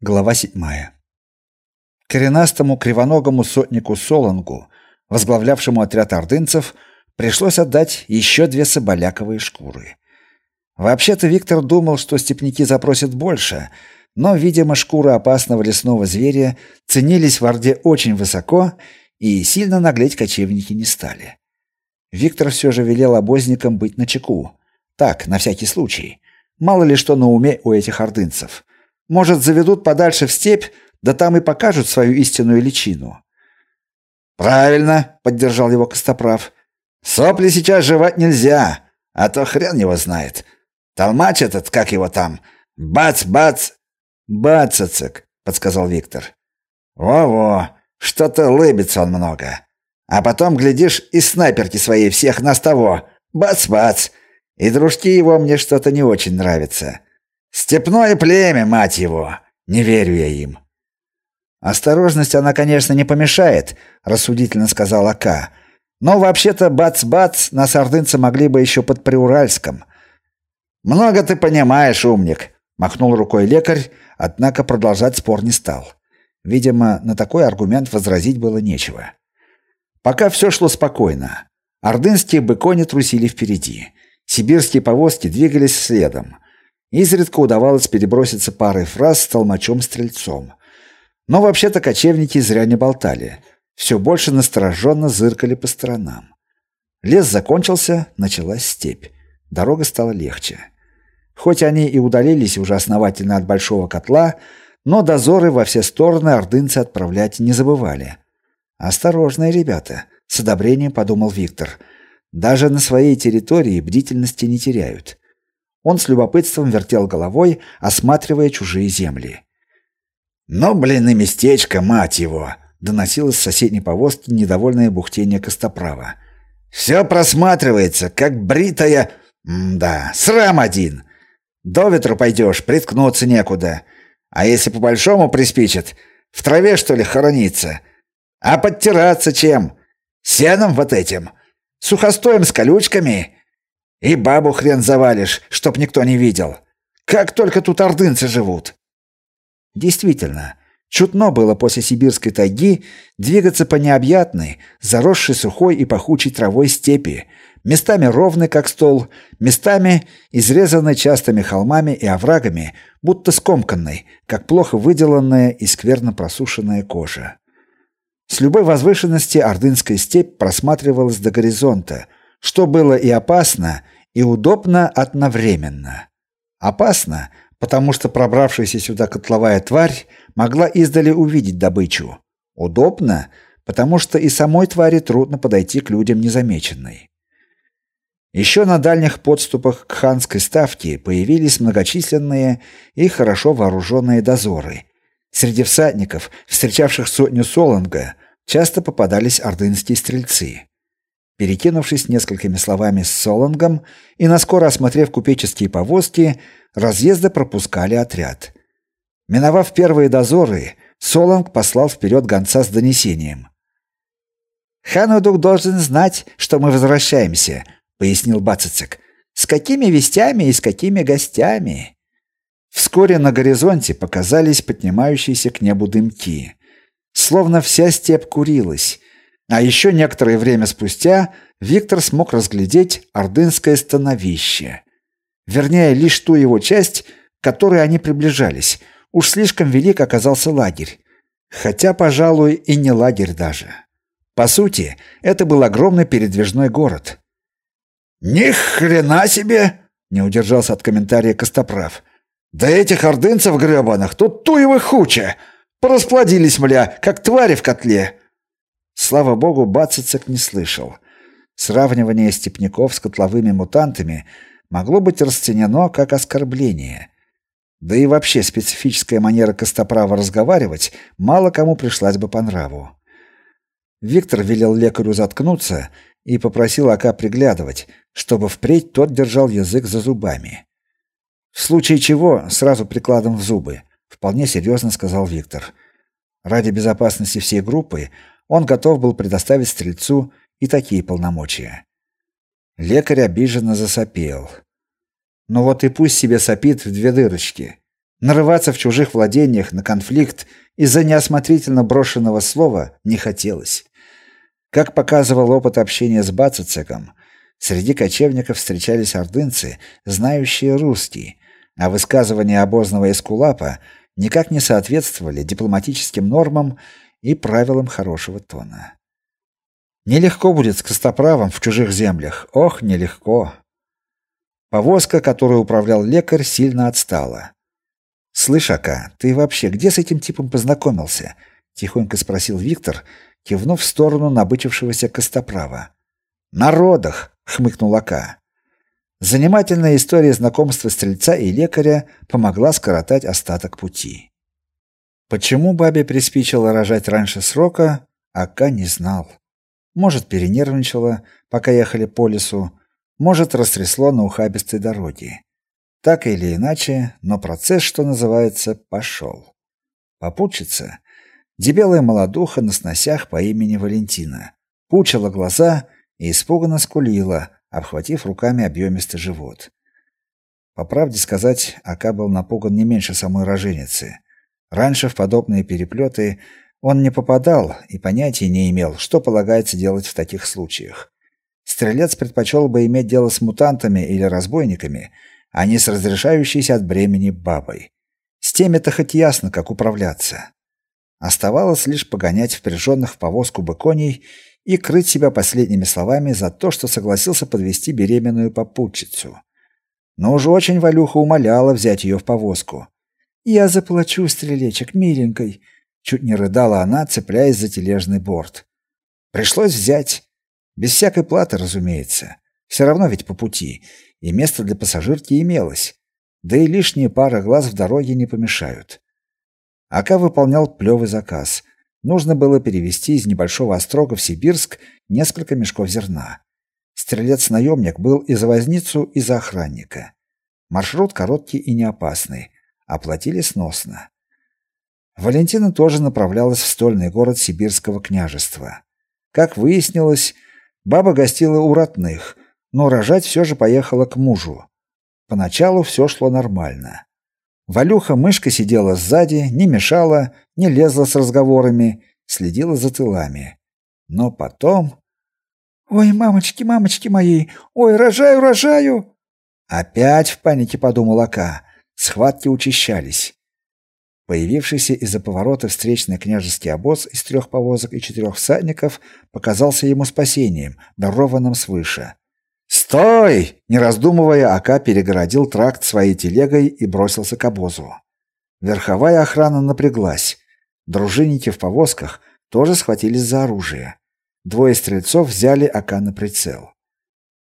Глава 7. Коренастому кривоногому сотнику Солонгу, возглавлявшему отряд ордынцев, пришлось отдать еще две соболяковые шкуры. Вообще-то Виктор думал, что степняки запросят больше, но, видимо, шкуры опасного лесного зверя ценились в Орде очень высоко, и сильно наглеть кочевники не стали. Виктор все же велел обозникам быть начеку. Так, на всякий случай. Мало ли что на уме у этих ордынцев. Может, заведут подальше в степь, да там и покажут свою истинную личину. Правильно, поддержал его Костоправ. Сопли сейчас жевать нельзя, а то хрен его знает. Толмач этот, как его там, бац-бац, бацацик, подсказал Виктор. Во-во, что-то лыбится он много. А потом, глядишь, и снайперки своей всех нас того. Бац-бац. И дружки его мне что-то не очень нравятся. Степное племя, мать его. Не верю я им. Осторожность она, конечно, не помешает, рассудительно сказал Ака. Но вообще-то бац-бац на ордынцы могли бы еще под Приуральском. Много ты понимаешь, умник, махнул рукой лекарь, однако продолжать спор не стал. Видимо, на такой аргумент возразить было нечего. Пока все шло спокойно. Ордынские быкони трусили впереди. Сибирские повозки двигались следом. Изредка удавалось переброситься парой фраз с толмачом-стрельцом. Но вообще-то кочевники зря не болтали. Все больше настороженно зыркали по сторонам. Лес закончился, началась степь. Дорога стала легче. Хоть они и удалились уже основательно от большого котла, но дозоры во все стороны ордынцы отправлять не забывали. Осторожные ребята, с одобрением подумал Виктор. Даже на своей территории бдительности не теряют. Он с любопытством вертел головой, осматривая чужие земли. "Ну, блин, и местечко, мать его", доносилось с соседней повозки недовольное бухтение Костоправа. «Все просматривается, как бритая... М да, срам один. До ветру пойдешь, приткнуться некуда. А если по-большому приспичит, в траве, что ли, хорониться? А подтираться чем? Сеном вот этим? Сухостоем с колючками? И бабу хрен завалишь, чтоб никто не видел. Как только тут ордынцы живут. Действительно, чутно было после сибирской тайги двигаться по необъятной, заросшей сухой и пахучей травой степи, местами ровной как стол, местами изрезанной частыми холмами и оврагами, будто скомканной, как плохо выделанная и скверно просушенная кожа. С любой возвышенности ордынская степь просматривалась до горизонта, что было и опасно, и удобно одновременно. Опасно, потому что пробравшаяся сюда котловая тварь могла издали увидеть добычу. Удобно, потому что и самой твари трудно подойти к людям незамеченной. Еще на дальних подступах к ханской ставке появились многочисленные и хорошо вооруженные дозоры. Среди всадников, встречавших сотню солонга, часто попадались ордынские стрельцы. Перекинувшись несколькими словами с Солонгом и наскоро осмотрев купеческие повозки, разъезды пропускали отряд. Миновав первые дозоры, Солонг послал вперед гонца с донесением. «Ханудук должен знать, что мы возвращаемся», — пояснил Бацицик. «С какими вестями и с какими гостями?» Вскоре на горизонте показались поднимающиеся к небу дымки. Словно вся степь курилась, а еще некоторое время спустя Виктор смог разглядеть ордынское становище. Вернее, лишь ту его часть, к которой они приближались. Уж слишком велик оказался лагерь. Хотя, пожалуй, и не лагерь даже. По сути, это был огромный передвижной город. «Ни хрена себе!» — не удержался от комментария Костоправ. «Да этих ордынцев гребаных тут туевых хуча! Порасплодились, мля, как твари в котле!» Слава богу, Бацицек не слышал. Сравнивание степняков с котловыми мутантами могло быть расценено как оскорбление. Да и вообще специфическая манера Костоправа разговаривать мало кому пришлась бы по нраву. Виктор велел лекарю заткнуться и попросил Ака приглядывать, чтобы впредь тот держал язык за зубами. В случае чего сразу прикладом в зубы, вполне серьезно сказал Виктор. Ради безопасности всей группы он готов был предоставить стрельцу и такие полномочия. Лекарь обиженно засопел. Ну вот и пусть себе сопит в две дырочки. Нарываться в чужих владениях на конфликт из-за неосмотрительно брошенного слова не хотелось. Как показывал опыт общения с Бацицеком, среди кочевников встречались ордынцы, знающие русский, а высказывания обозного эскулапа никак не соответствовали дипломатическим нормам и правилам хорошего тона. Нелегко будет с костоправом в чужих землях. Ох, нелегко. Повозка, которой управлял лекарь, сильно отстала. «Слышь, Ака, ты вообще где с этим типом познакомился?» — тихонько спросил Виктор, кивнув в сторону набычившегося костоправа. «На родах!» — хмыкнул Ака. Занимательная история знакомства стрельца и лекаря помогла скоротать остаток пути. Почему бабе приспичило рожать раньше срока, Ака не знал. Может, перенервничала, пока ехали по лесу, может, растрясло на ухабистой дороге. Так или иначе, но процесс, что называется, пошел. Попутчица, дебелая молодуха на сносях по имени Валентина, пучила глаза и испуганно скулила, обхватив руками объемистый живот. По правде сказать, Ака был напуган не меньше самой роженицы. Раньше в подобные переплеты он не попадал и понятия не имел, что полагается делать в таких случаях. Стрелец предпочел бы иметь дело с мутантами или разбойниками, а не с разрешающейся от бремени бабой. С теми-то хоть ясно, как управляться. Оставалось лишь погонять впряженных в повозку быконей и крыть себя последними словами за то, что согласился подвести беременную попутчицу. Но уже очень Валюха умоляла взять ее в повозку. «Я заплачу, стрелечек, миленькой», — чуть не рыдала она, цепляясь за тележный борт. Пришлось взять. Без всякой платы, разумеется. Все равно ведь по пути и место для пассажирки имелось. Да и лишние пара глаз в дороге не помешают. Ака выполнял плевый заказ. Нужно было перевести из небольшого острога в Сибирск несколько мешков зерна. Стрелец-наемник был и за возницу, и за охранника. Маршрут короткий и не опасный. Оплатили сносно. Валентина тоже направлялась в стольный город Сибирского княжества. Как выяснилось, баба гостила у родных – но рожать все же поехала к мужу. Поначалу все шло нормально. Валюха мышка сидела сзади, не мешала, не лезла с разговорами, следила за тылами. Но потом... «Ой, мамочки, мамочки мои! Ой, рожаю, рожаю!» Опять в панике подумал Ака. Схватки учащались. Появившийся из-за поворота встречный княжеский обоз из трех повозок и четырех всадников показался ему спасением, дарованным свыше. «Стой!» Не раздумывая, Ака перегородил тракт своей телегой и бросился к обозу. Верховая охрана напряглась. Дружинники в повозках тоже схватились за оружие. Двое стрельцов взяли Ака на прицел.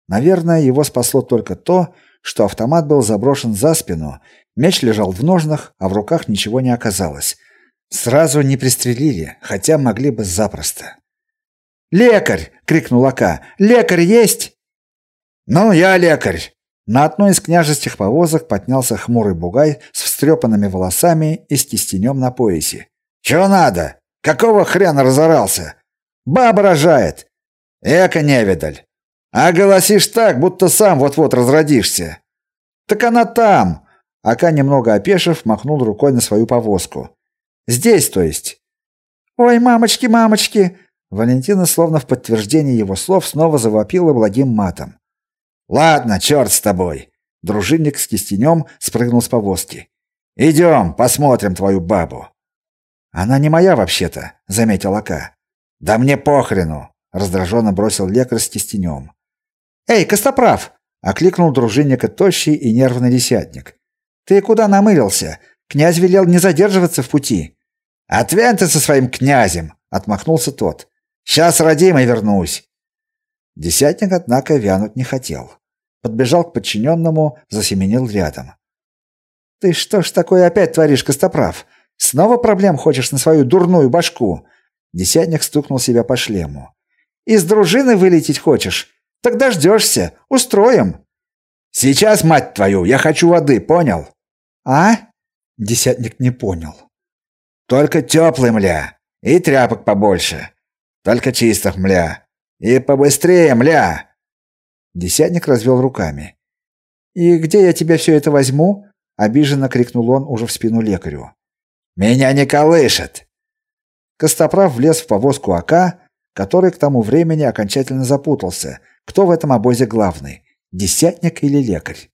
Наверное, его спасло только то, что автомат был заброшен за спину, меч лежал в ножнах, а в руках ничего не оказалось. Сразу не пристрелили, хотя могли бы запросто. «Лекарь!» — крикнул Ака. «Лекарь есть!» «Ну, я лекарь!» На одной из княжеских повозок поднялся хмурый бугай с встрепанными волосами и с кистенем на поясе. «Чего надо? Какого хрена разорался? Баба рожает!» «Эка невидаль! А голосишь так, будто сам вот-вот разродишься!» «Так она там!» Ака, немного опешив, махнул рукой на свою повозку. «Здесь, то есть?» «Ой, мамочки, мамочки!» Валентина, словно в подтверждение его слов, снова завопила благим матом. Ладно, черт с тобой. Дружинник с кистенем спрыгнул с повозки. Идем, посмотрим твою бабу. Она не моя вообще-то, заметил Ака. Да мне похрену, раздраженно бросил лекарь с кистенем. Эй, Костоправ, окликнул дружинника тощий и нервный десятник. Ты куда намылился? Князь велел не задерживаться в пути. Отвянь ты со своим князем, отмахнулся тот. Сейчас родимый вернусь. Десятник, однако, вянуть не хотел. Подбежал к подчиненному, засеменил рядом. «Ты что ж такое опять творишь, Костоправ? Снова проблем хочешь на свою дурную башку?» Десятник стукнул себя по шлему. «Из дружины вылететь хочешь? Так дождешься. Устроим!» «Сейчас, мать твою, я хочу воды, понял?» «А?» Десятник не понял. «Только теплый, мля, и тряпок побольше. Только чистых, мля. И побыстрее, мля!» Десятник развел руками. «И где я тебе все это возьму?» обиженно крикнул он уже в спину лекарю. Меня не колышет. Костоправ влез в повозку АК, который к тому времени окончательно запутался, кто в этом обозе главный десятник или лекарь.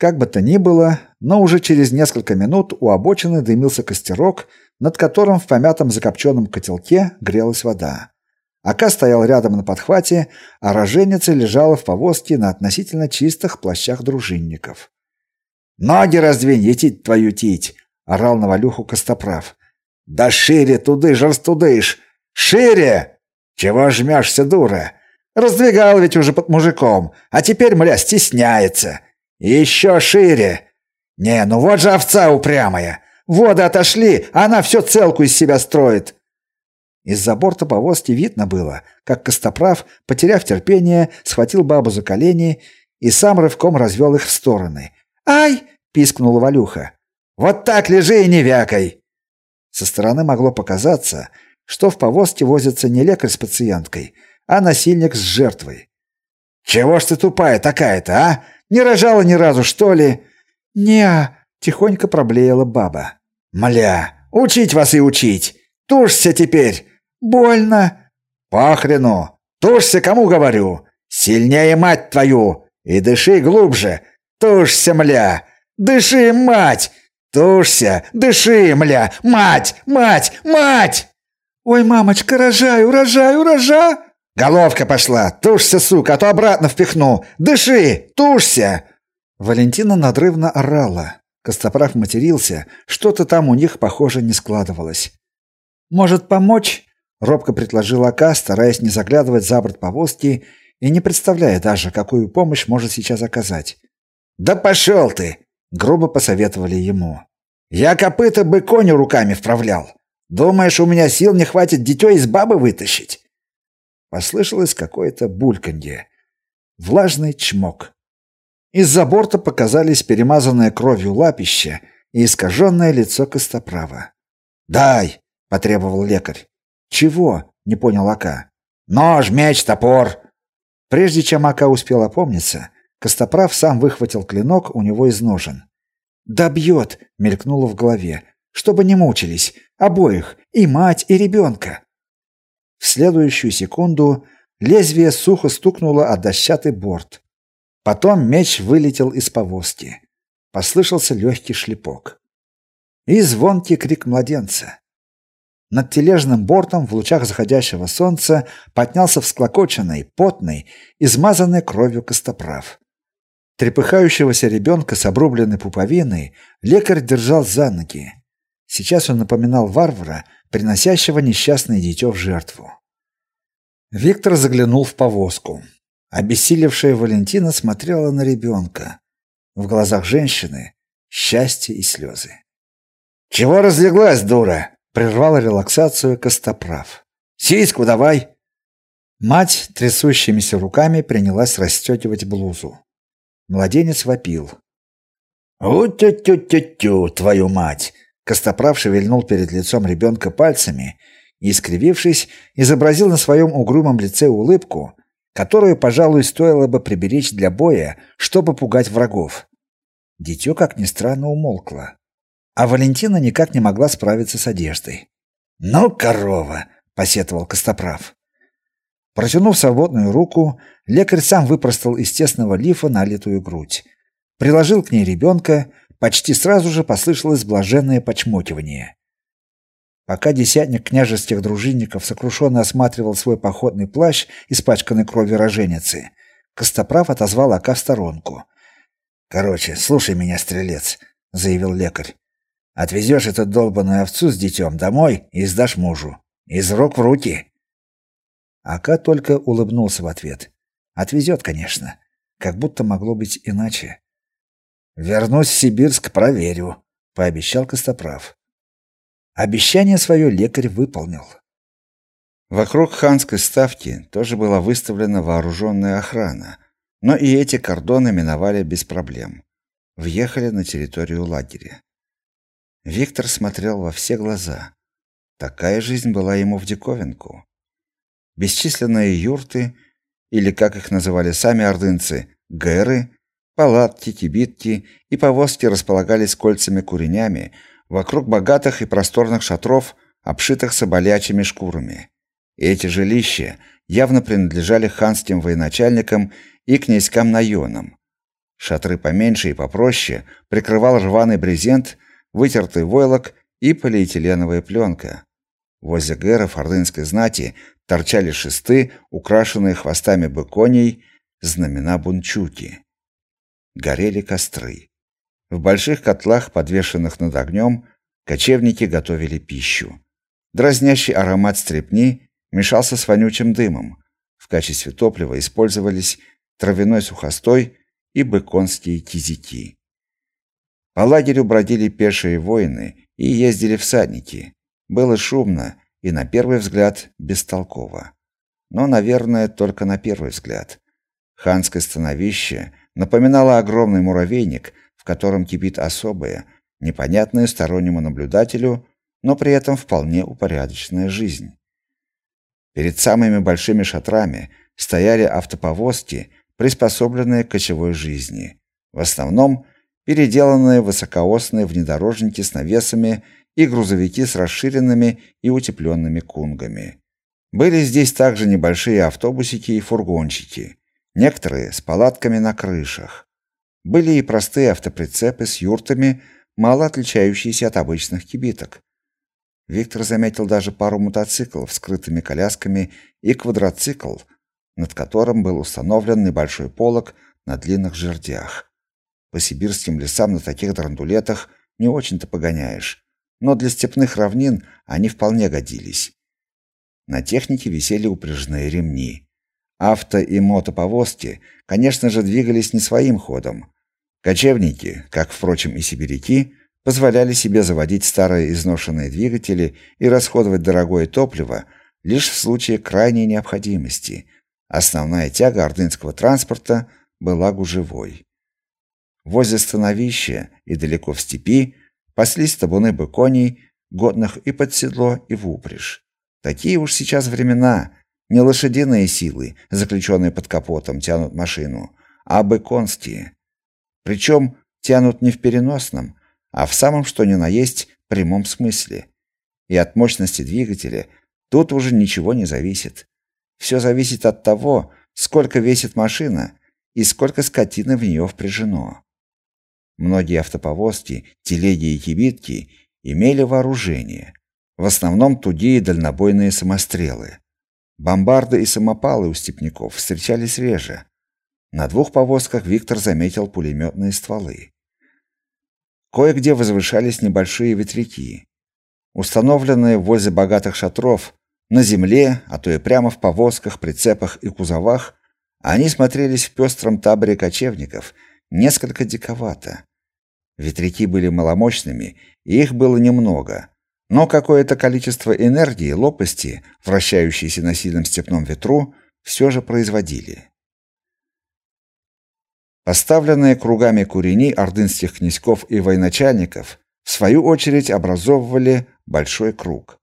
Как бы то ни было, но уже через несколько минут у обочины дымился костерок, над которым в помятом закопченном котелке грелась вода. Ака стоял рядом на подхвате, а роженица лежала в повозке на относительно чистых плащах дружинников. «Ноги раздвинь, етить твою тить!» — орал на Валюху Костоправ. «Да шире тудыш, растудыш! Шире! Чего жмешься, дура? Раздвигал ведь уже под мужиком, а теперь, мля, стесняется!» Еще шире. Не, ну вот же овца упрямая. Воды отошли, она все целку из себя строит. Из-за борта повозки видно было, как Костоправ, потеряв терпение, схватил бабу за колени и сам рывком развел их в стороны. «Ай!» — пискнула Валюха. «Вот так лежи и не вякай!» Со стороны могло показаться, что в повозке возится не лекарь с пациенткой, а насильник с жертвой. «Чего ж ты тупая такая-то, а? Не рожала ни разу, что ли? Не, тихонько проблеяла баба. Мля, учить вас и учить. Тушься теперь. Больно. Похрену. Тушься, кому говорю. Сильнее мать твою. И дыши глубже. Тушься, мля. Дыши, мать. Тушься, дыши, мля. Мать, мать, мать. Ой, мамочка, рожаю, рожаю, рожа. Головка пошла. Тушься, сука, а то обратно впихну. Дыши, тушься. Валентина надрывно орала. Костоправ матерился, что-то там у них, похоже, не складывалось. Может, помочь? робко предложил Ака, стараясь не заглядывать за борт повозки и не представляя даже, какую помощь может сейчас оказать. Да пошел ты, грубо посоветовали ему. Я копыта бы коню руками вправлял. Думаешь, у меня сил не хватит дитё из бабы вытащить? Послышалось какое-то бульканье. Влажный чмок. Из-за борта показались перемазанное кровью лапище и искаженное лицо Костоправа. «Дай!» — потребовал лекарь. «Чего?» — не понял Ака. «Нож, меч, топор!» Прежде чем Ака успел опомниться, Костоправ сам выхватил клинок у него из ножен. «Да бьет!» — мелькнуло в голове. «Чтобы не мучились. Обоих. И мать, и ребенка. В следующую секунду лезвие сухо стукнуло о дощатый борт. Потом меч вылетел из повозки. Послышался легкий шлепок. И звонкий крик младенца. Над тележным бортом в лучах заходящего солнца поднялся всклокоченный, потный, измазанный кровью костоправ. Трепыхающегося ребенка с обрубленной пуповиной лекарь держал за ноги. Сейчас он напоминал варвара, приносящего несчастное дитё в жертву. Виктор заглянул в повозку. Обессилевшая Валентина смотрела на ребенка. В глазах женщины счастье и слезы. «Чего разлеглась, дура?» — прервал релаксацию Костоправ. «Сиську давай!» Мать трясущимися руками принялась расстегивать блузу. Младенец вопил. «У-тю-тю-тю-тю, твою мать! Костоправ шевельнул перед лицом ребенка пальцами и, искривившись, изобразил на своем угрюмом лице улыбку, которую, пожалуй, стоило бы приберечь для боя, чтобы пугать врагов. Дитё, как ни странно, умолкло. А Валентина никак не могла справиться с одеждой. «Ну, корова!» — посетовал Костоправ. Протянув свободную руку, лекарь сам выпростал из тесного лифа налитую грудь. Приложил к ней ребенка, Почти сразу же послышалось блаженное почмокивание. Пока десятник княжеских дружинников сокрушенно осматривал свой походный плащ, испачканный кровью роженицы, Костоправ отозвал Ака в сторонку. «Короче, слушай меня, стрелец», — заявил лекарь. «Отвезешь эту долбаную овцу с детем домой и сдашь мужу. Из рук в руки». Ака только улыбнулся в ответ. «Отвезет, конечно. Как будто могло быть иначе». Вернусь в Сибирск, проверю, пообещал Костоправ. Обещание свое лекарь выполнил. Вокруг ханской ставки тоже была выставлена вооруженная охрана, но и эти кордоны миновали без проблем. Въехали на территорию лагеря. Виктор смотрел во все глаза. Такая жизнь была ему в диковинку. Бесчисленные юрты, или как их называли сами ордынцы, гэры, Палатки, кибитки и повозки располагались кольцами-куренями вокруг богатых и просторных шатров, обшитых соболячьими шкурами. Эти жилища явно принадлежали ханским военачальникам и князькам-наёнам. Шатры поменьше и попроще прикрывал рваный брезент, вытертый войлок и полиэтиленовая пленка. Возле гэров ордынской знати торчали шесты, украшенные хвостами быконей, знамена бунчуки. Горели костры. В больших котлах, подвешенных над огнем, кочевники готовили пищу. Дразнящий аромат стрепни мешался с вонючим дымом. В качестве топлива использовались травяной сухостой и быконские кизики. По лагерю бродили пешие воины и ездили всадники. Было шумно и на первый взгляд бестолково. Но, наверное, только на первый взгляд. Ханское становище напоминало огромный муравейник, в котором кипит особая, непонятная стороннему наблюдателю, но при этом вполне упорядоченная жизнь. Перед самыми большими шатрами стояли автоповозки, приспособленные к кочевой жизни. В основном переделанные высокоосные внедорожники с навесами и грузовики с расширенными и утепленными кунгами. Были здесь также небольшие автобусики и фургончики, некоторые с палатками на крышах. Были и простые автоприцепы с юртами, мало отличающиеся от обычных кибиток. Виктор заметил даже пару мотоциклов с скрытыми колясками и квадроцикл, над которым был установлен небольшой полог на длинных жердях. По сибирским лесам на таких драндулетах не очень-то погоняешь, но для степных равнин они вполне годились. На технике висели упряжные ремни. Авто и мотоповозки, конечно же, двигались не своим ходом. Кочевники, как впрочем и сибиряки, позволяли себе заводить старые изношенные двигатели и расходовать дорогое топливо лишь в случае крайней необходимости. Основная тяга ордынского транспорта была гужевой. Возле становища и далеко в степи паслись табуны быконей, годных и под седло, и в упряжь. Такие уж сейчас времена, не лошадиные силы, заключенные под капотом, тянут машину, а быконские. Причем тянут не в переносном, а в самом что ни на есть прямом смысле. И от мощности двигателя тут уже ничего не зависит. Все зависит от того, сколько весит машина и сколько скотины в нее впряжено. Многие автоповозки, телеги и кибитки имели вооружение. В основном тугие дальнобойные самострелы. Бомбарды и самопалы у степняков встречались реже. На двух повозках Виктор заметил пулеметные стволы. Кое-где возвышались небольшие ветряки. Установленные возле богатых шатров, на земле, а то и прямо в повозках, прицепах и кузовах, они смотрелись в пестром таборе кочевников несколько диковато. Ветряки были маломощными, и их было немного, но какое-то количество энергии, лопасти, вращающейся на сильном степном ветру, все же производили. Поставленные кругами курени ордынских князьков и военачальников в свою очередь образовывали большой круг.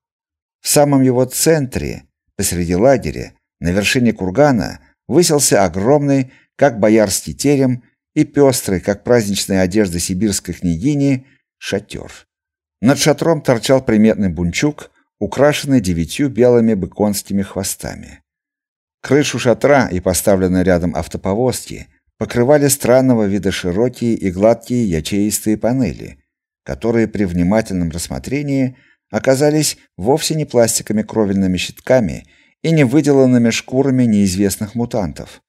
В самом его центре, посреди лагеря, на вершине кургана, высился огромный, как боярский терем, и пестрый, как праздничная одежда сибирской княгини, шатер. Над шатром торчал приметный бунчук, украшенный девятью белыми быконскими хвостами. Крышу шатра и поставленные рядом автоповозки покрывали странного вида широкие и гладкие ячеистые панели, которые при внимательном рассмотрении оказались вовсе не пластиковыми кровельными щитками и не выделанными шкурами неизвестных мутантов.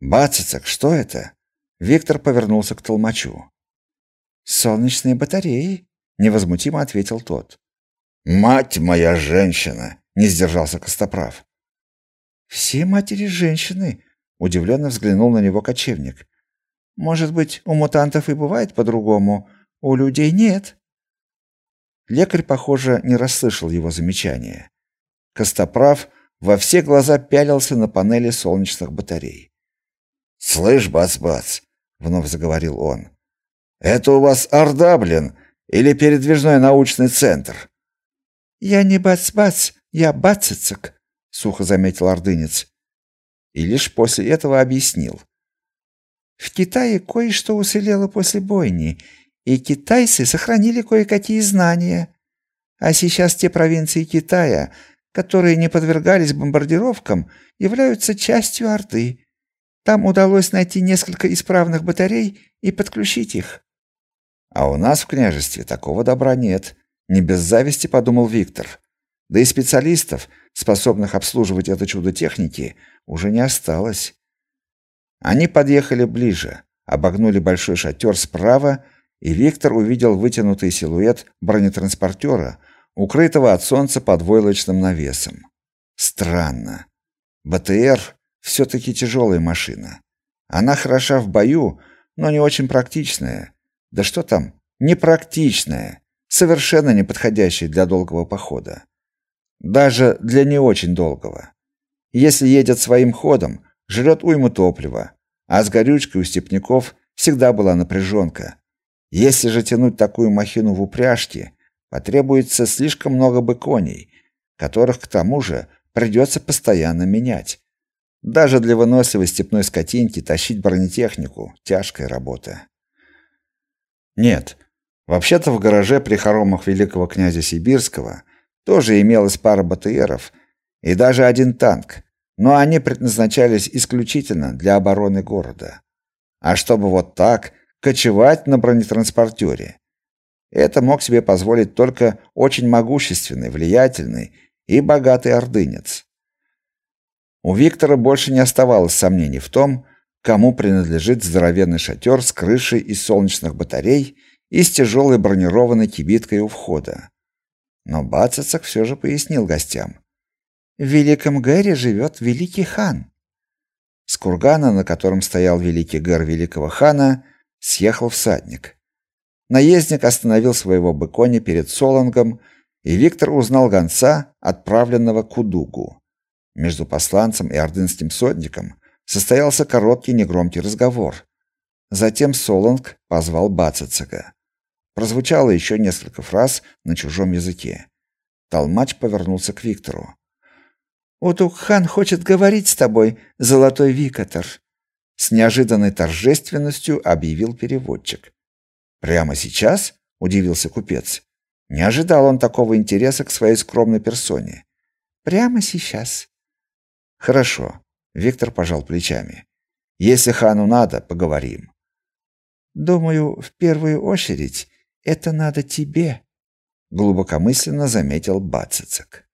«Бацицак, что это?» Виктор повернулся к толмачу. «Солнечные батареи», — невозмутимо ответил тот. «Мать моя женщина!» — не сдержался Костоправ. «Все матери женщины», Удивленно взглянул на него кочевник. Может быть, у мутантов и бывает по-другому, у людей нет. Лекарь, похоже, не расслышал его замечания. Костоправ во все глаза пялился на панели солнечных батарей. "Слышь, бац-бац", вновь заговорил он. "Это у вас Орда, блин, или передвижной научный центр?" "Я не бац-бац, я бацицик", сухо заметил ордынец и лишь после этого объяснил. В Китае кое-что уцелело после бойни, и китайцы сохранили кое-какие знания. А сейчас те провинции Китая, которые не подвергались бомбардировкам, являются частью Орды. Там удалось найти несколько исправных батарей и подключить их. А у нас в княжестве такого добра нет, не без зависти подумал Виктор. Да и специалистов, способных обслуживать это чудо техники, уже не осталось. Они подъехали ближе, обогнули большой шатер справа, и Виктор увидел вытянутый силуэт бронетранспортера, укрытого от солнца под войлочным навесом. Странно. БТР все таки тяжелая машина. Она хороша в бою, но не очень практичная. Да что там, непрактичная, совершенно не подходящая для долгого похода. Даже для не очень долгого. Если едет своим ходом, жрет уйму топлива, а с горючкой у степняков всегда была напряженка. Если же тянуть такую махину в упряжке, потребуется слишком много бы коней, которых к тому же придется постоянно менять. Даже для выносливой степной скотинки тащить бронетехнику тяжкая работа. Нет, вообще-то в гараже при хоромах великого князя Сибирского тоже имелась пара БТРов и даже один танк, но они предназначались исключительно для обороны города. А чтобы вот так кочевать на бронетранспортере, это мог себе позволить только очень могущественный, влиятельный и богатый ордынец. У Виктора больше не оставалось сомнений в том, кому принадлежит здоровенный шатер с крышей из солнечных батарей и с тяжелой бронированной кибиткой у входа. Но Бацацак все же пояснил гостям. В Великом Гэре живет великий хан. С кургана, на котором стоял великий гэр великого хана, съехал всадник. Наездник остановил своего быконя перед Солонгом, и Виктор узнал гонца, отправленного к Удугу. Между посланцем и ордынским сотником состоялся короткий негромкий разговор. Затем Солонг позвал Бацацага. Прозвучало еще несколько фраз на чужом языке. Толмач повернулся к Виктору. Утук-хан хочет говорить с тобой, золотой викатор, с неожиданной торжественностью объявил переводчик. Прямо сейчас? удивился купец. Не ожидал он такого интереса к своей скромной персоне. Прямо сейчас. Хорошо, Виктор пожал плечами. Если хану надо, поговорим. Думаю, в первую очередь это надо тебе, глубокомысленно заметил Бацицак.